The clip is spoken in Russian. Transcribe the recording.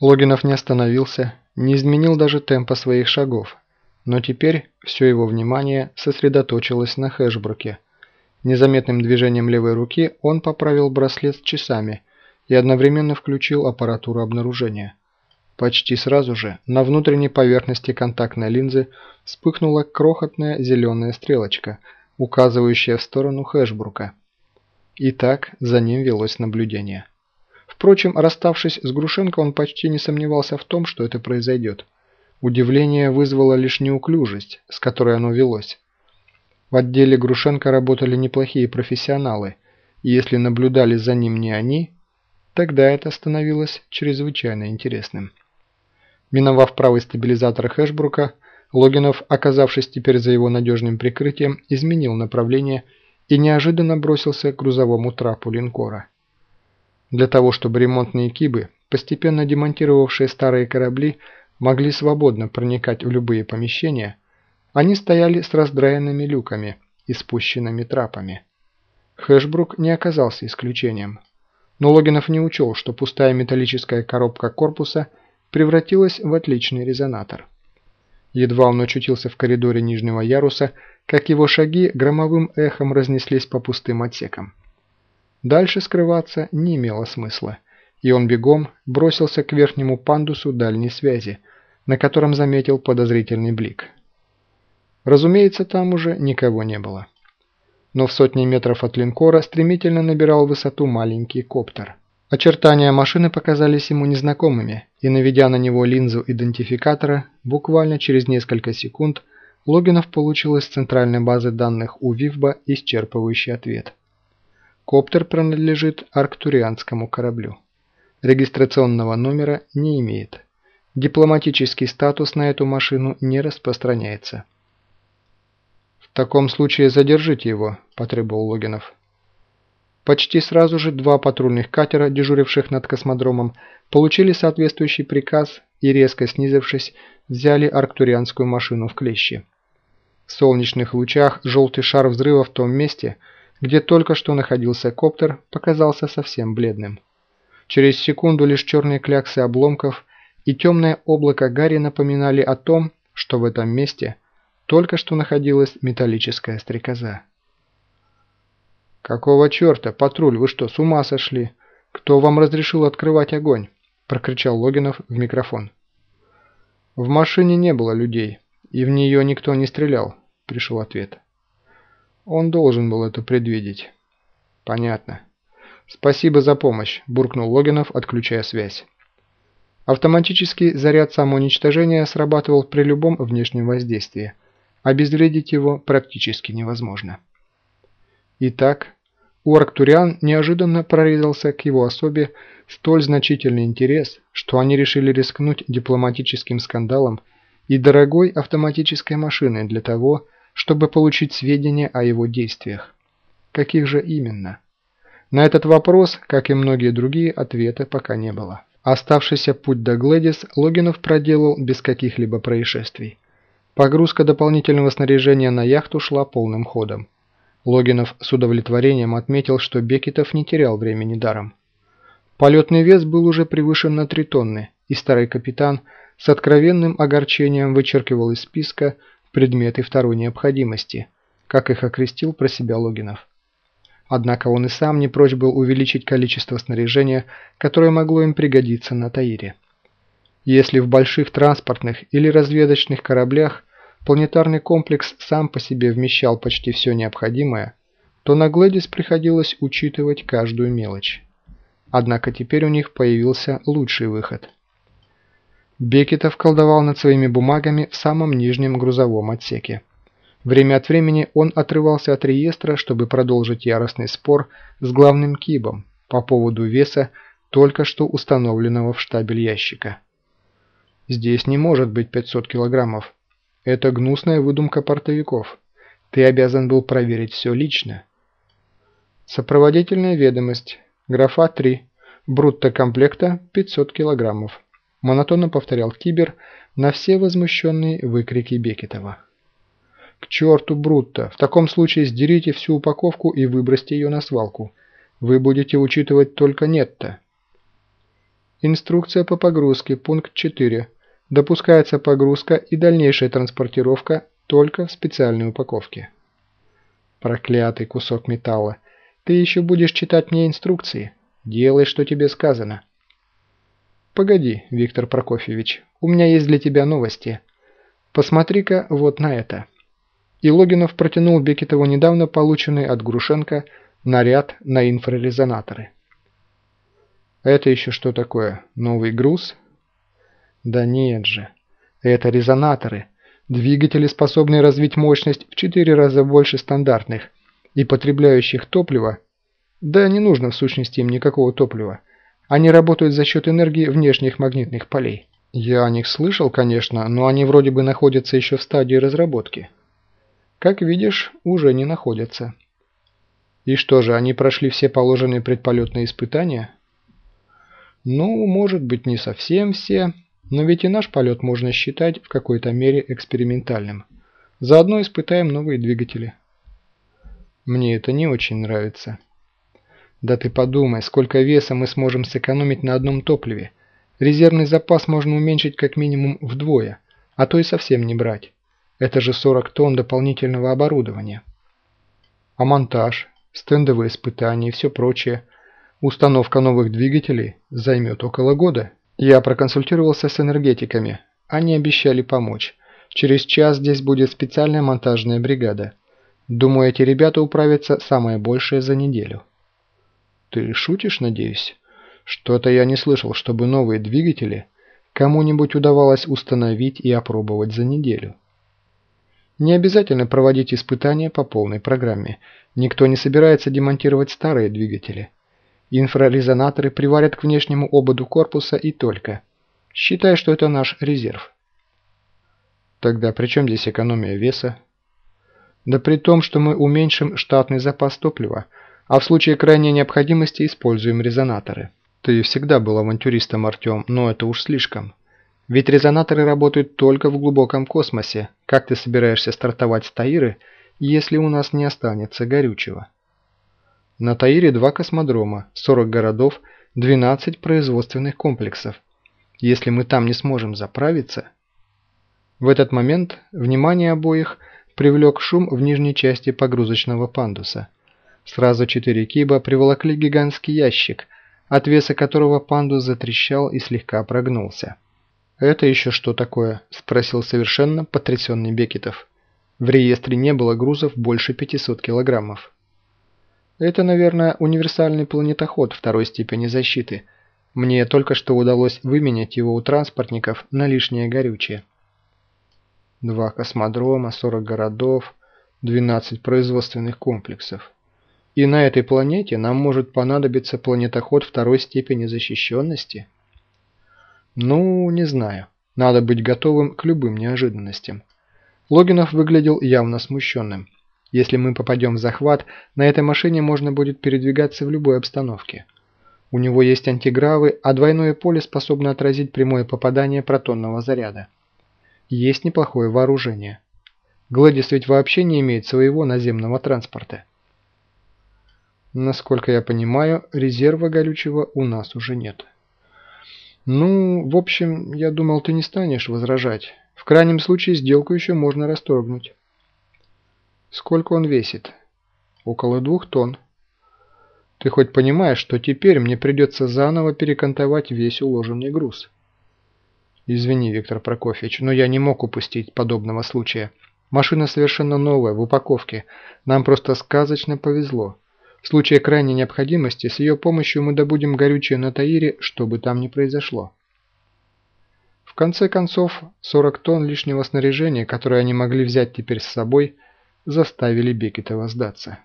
Логинов не остановился, не изменил даже темпа своих шагов, но теперь все его внимание сосредоточилось на Хэшбруке. Незаметным движением левой руки он поправил браслет с часами и одновременно включил аппаратуру обнаружения. Почти сразу же на внутренней поверхности контактной линзы вспыхнула крохотная зеленая стрелочка, указывающая в сторону Хэшбрука. И так за ним велось наблюдение. Впрочем, расставшись с Грушенко, он почти не сомневался в том, что это произойдет. Удивление вызвало лишь неуклюжесть, с которой оно велось. В отделе Грушенко работали неплохие профессионалы, и если наблюдали за ним не они, тогда это становилось чрезвычайно интересным. Миновав правый стабилизатор Хэшбрука, Логинов, оказавшись теперь за его надежным прикрытием, изменил направление и неожиданно бросился к грузовому трапу линкора. Для того, чтобы ремонтные кибы, постепенно демонтировавшие старые корабли, могли свободно проникать в любые помещения, они стояли с раздраенными люками и спущенными трапами. Хэшбрук не оказался исключением. Но Логинов не учел, что пустая металлическая коробка корпуса превратилась в отличный резонатор. Едва он очутился в коридоре нижнего яруса, как его шаги громовым эхом разнеслись по пустым отсекам. Дальше скрываться не имело смысла, и он бегом бросился к верхнему пандусу дальней связи, на котором заметил подозрительный блик. Разумеется, там уже никого не было. Но в сотни метров от линкора стремительно набирал высоту маленький коптер. Очертания машины показались ему незнакомыми, и наведя на него линзу идентификатора, буквально через несколько секунд Логинов получил из центральной базы данных у Вивба исчерпывающий ответ. Коптер принадлежит арктурианскому кораблю. Регистрационного номера не имеет. Дипломатический статус на эту машину не распространяется. «В таком случае задержите его», – потребовал Логинов. Почти сразу же два патрульных катера, дежуривших над космодромом, получили соответствующий приказ и, резко снизившись, взяли арктурианскую машину в клещи. В солнечных лучах желтый шар взрыва в том месте – где только что находился коптер, показался совсем бледным. Через секунду лишь черные кляксы обломков и темное облако гари напоминали о том, что в этом месте только что находилась металлическая стрекоза. «Какого черта, патруль, вы что, с ума сошли? Кто вам разрешил открывать огонь?» – прокричал Логинов в микрофон. «В машине не было людей, и в нее никто не стрелял», – пришел ответ. Он должен был это предвидеть. Понятно. Спасибо за помощь, буркнул Логинов, отключая связь. Автоматический заряд самоуничтожения срабатывал при любом внешнем воздействии. Обезвредить его практически невозможно. Итак, у арктуриан неожиданно прорезался к его особе столь значительный интерес, что они решили рискнуть дипломатическим скандалом и дорогой автоматической машиной для того, чтобы получить сведения о его действиях. Каких же именно? На этот вопрос, как и многие другие, ответа пока не было. Оставшийся путь до Глэдис Логинов проделал без каких-либо происшествий. Погрузка дополнительного снаряжения на яхту шла полным ходом. Логинов с удовлетворением отметил, что Бекетов не терял времени даром. Полетный вес был уже превышен на 3 тонны, и старый капитан с откровенным огорчением вычеркивал из списка предметы второй необходимости, как их окрестил про себя Логинов. Однако он и сам не прочь был увеличить количество снаряжения, которое могло им пригодиться на Таире. Если в больших транспортных или разведочных кораблях планетарный комплекс сам по себе вмещал почти все необходимое, то на Глэдис приходилось учитывать каждую мелочь. Однако теперь у них появился лучший выход – Бекетов колдовал над своими бумагами в самом нижнем грузовом отсеке. Время от времени он отрывался от реестра, чтобы продолжить яростный спор с главным кибом по поводу веса только что установленного в штабель ящика. «Здесь не может быть 500 килограммов. Это гнусная выдумка портовиков. Ты обязан был проверить все лично». Сопроводительная ведомость. Графа 3. Брутто комплекта 500 килограммов монотонно повторял Тибер на все возмущенные выкрики Бекетова. «К черту, Брутто! В таком случае сдерите всю упаковку и выбросьте ее на свалку. Вы будете учитывать только нетто». Инструкция по погрузке, пункт 4. Допускается погрузка и дальнейшая транспортировка только в специальной упаковке. Проклятый кусок металла. Ты еще будешь читать мне инструкции. Делай, что тебе сказано. Погоди, Виктор Прокофьевич, у меня есть для тебя новости. Посмотри-ка вот на это. И Логинов протянул Бекетову недавно полученный от Грушенко наряд на инфрарезонаторы. Это еще что такое? Новый груз? Да нет же. Это резонаторы. Двигатели, способные развить мощность в 4 раза больше стандартных и потребляющих топливо. Да не нужно в сущности им никакого топлива. Они работают за счет энергии внешних магнитных полей. Я о них слышал, конечно, но они вроде бы находятся еще в стадии разработки. Как видишь, уже не находятся. И что же, они прошли все положенные предполетные испытания? Ну, может быть, не совсем все, но ведь и наш полет можно считать в какой-то мере экспериментальным. Заодно испытаем новые двигатели. Мне это не очень нравится. Да ты подумай, сколько веса мы сможем сэкономить на одном топливе. Резервный запас можно уменьшить как минимум вдвое, а то и совсем не брать. Это же 40 тонн дополнительного оборудования. А монтаж, стендовые испытания и все прочее. Установка новых двигателей займет около года. Я проконсультировался с энергетиками. Они обещали помочь. Через час здесь будет специальная монтажная бригада. Думаю, эти ребята управятся самое большее за неделю. Ты шутишь, надеюсь? Что-то я не слышал, чтобы новые двигатели кому-нибудь удавалось установить и опробовать за неделю. Не обязательно проводить испытания по полной программе. Никто не собирается демонтировать старые двигатели. Инфрарезонаторы приварят к внешнему ободу корпуса и только. Считай, что это наш резерв. Тогда при чем здесь экономия веса? Да при том, что мы уменьшим штатный запас топлива, а в случае крайней необходимости используем резонаторы. Ты всегда был авантюристом, Артем, но это уж слишком. Ведь резонаторы работают только в глубоком космосе. Как ты собираешься стартовать с Таиры, если у нас не останется горючего? На Таире два космодрома, 40 городов, 12 производственных комплексов. Если мы там не сможем заправиться... В этот момент внимание обоих привлек шум в нижней части погрузочного пандуса. Сразу четыре киба приволокли гигантский ящик, от веса которого пандус затрещал и слегка прогнулся. «Это еще что такое?» – спросил совершенно потрясенный Бекетов. В реестре не было грузов больше 500 килограммов. Это, наверное, универсальный планетоход второй степени защиты. Мне только что удалось выменять его у транспортников на лишнее горючее. Два космодрома, 40 городов, 12 производственных комплексов. И на этой планете нам может понадобиться планетоход второй степени защищенности? Ну, не знаю. Надо быть готовым к любым неожиданностям. Логинов выглядел явно смущенным. Если мы попадем в захват, на этой машине можно будет передвигаться в любой обстановке. У него есть антигравы, а двойное поле способно отразить прямое попадание протонного заряда. Есть неплохое вооружение. Гладис ведь вообще не имеет своего наземного транспорта. Насколько я понимаю, резерва горючего у нас уже нет. Ну, в общем, я думал, ты не станешь возражать. В крайнем случае сделку еще можно расторгнуть. Сколько он весит? Около двух тонн. Ты хоть понимаешь, что теперь мне придется заново перекантовать весь уложенный груз? Извини, Виктор Прокофьевич, но я не мог упустить подобного случая. Машина совершенно новая, в упаковке. Нам просто сказочно повезло. В случае крайней необходимости с ее помощью мы добудем горючее на Таире, что бы там ни произошло. В конце концов, 40 тонн лишнего снаряжения, которое они могли взять теперь с собой – заставили Бекетова сдаться.